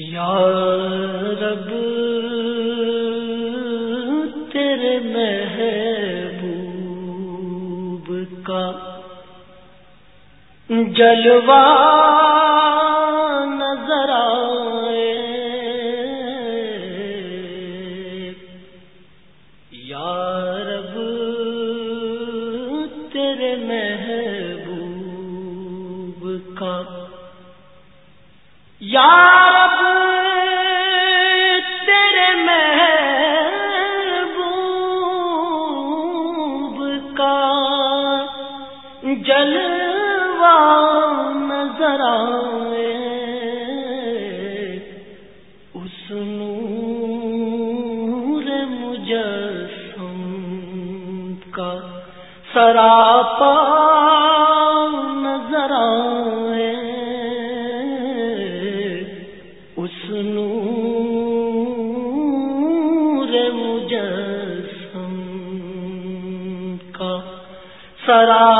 یا رب تیرے محبوب کا جلوہ نظر آئے۔ یا رب تیرے محبوب نظر آئے اس نور مجسم کا سراپا نظر آئے اس نور مجسم کا سراپا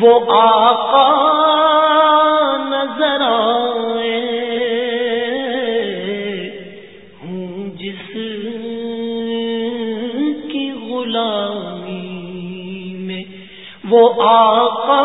وہ آقا نظر آئے۔ ہوں جس کی غلامی میں وہ آقا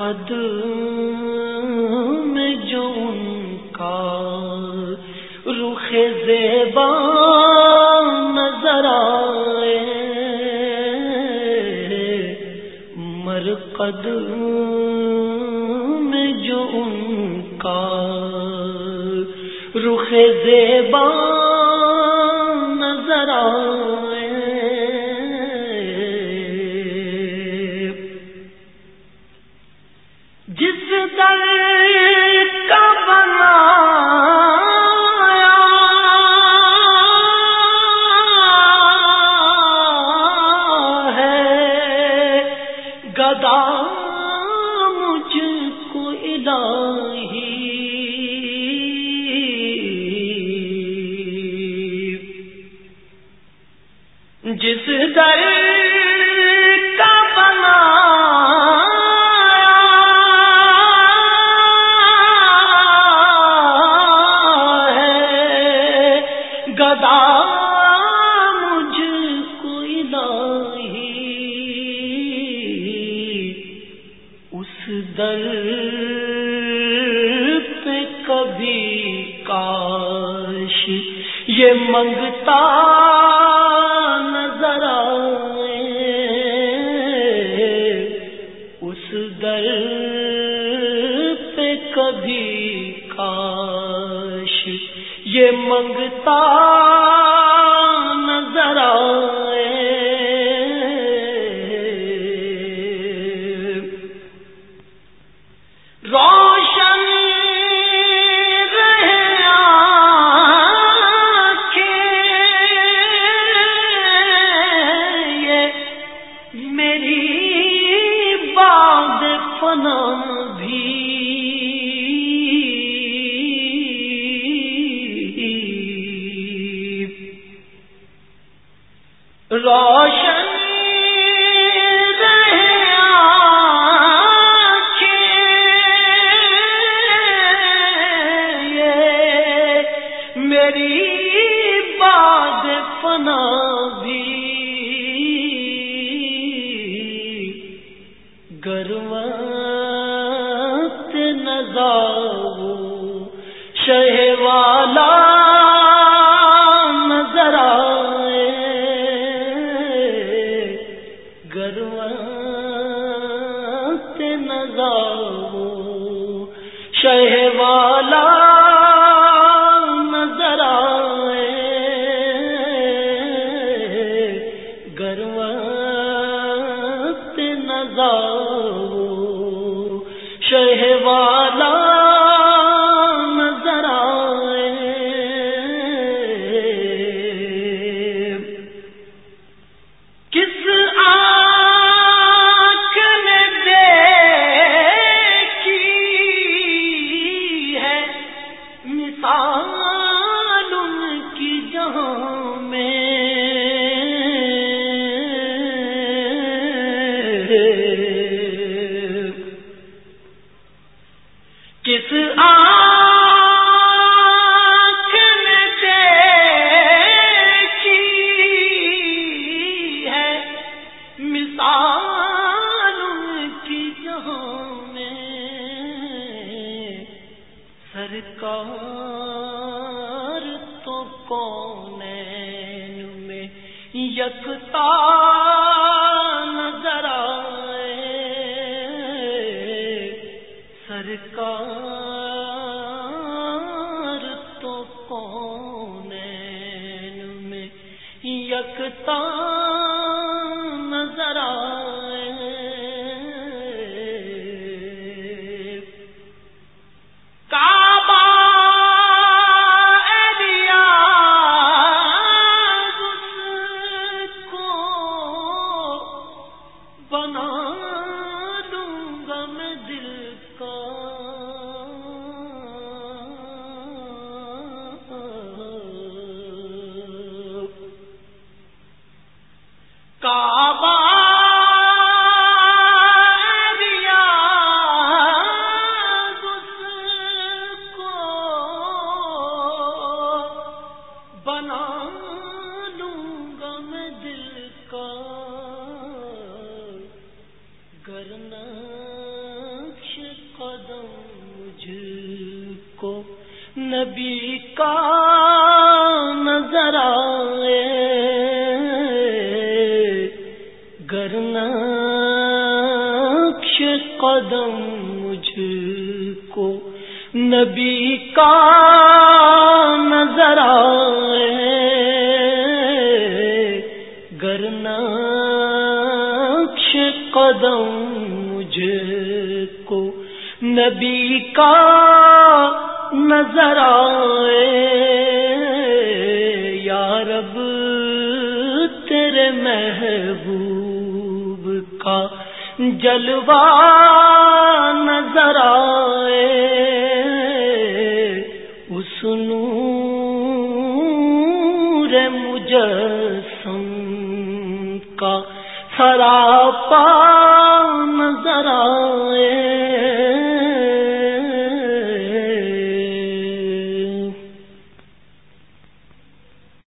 مرقد میں جو ان کا رخ زیبا نظر آئے، مرقد میں جو ان کا رخ زیبا نظر آئے۔ جس در کا بنا ہے گدا مجھ کو الہی گدا مجھ کو الہی۔ اس دل پہ کبھی کاش یہ منگتا فنا بھی شہ کس آنکھ ہے؟ مثال کی میں۔ سرکار تو کون میں یکتا سکتا کرنا قدم مجھ کو نبی کا نظر آئے گرنا قدم مجھ کو نبی کا نظر آئے گرنا قدم نبی کا نظر آئے۔ یا رب، تیرے محبوب کا جلوہ نظر آئے۔ اس نور مجسم کا سراپا نظر آئے۔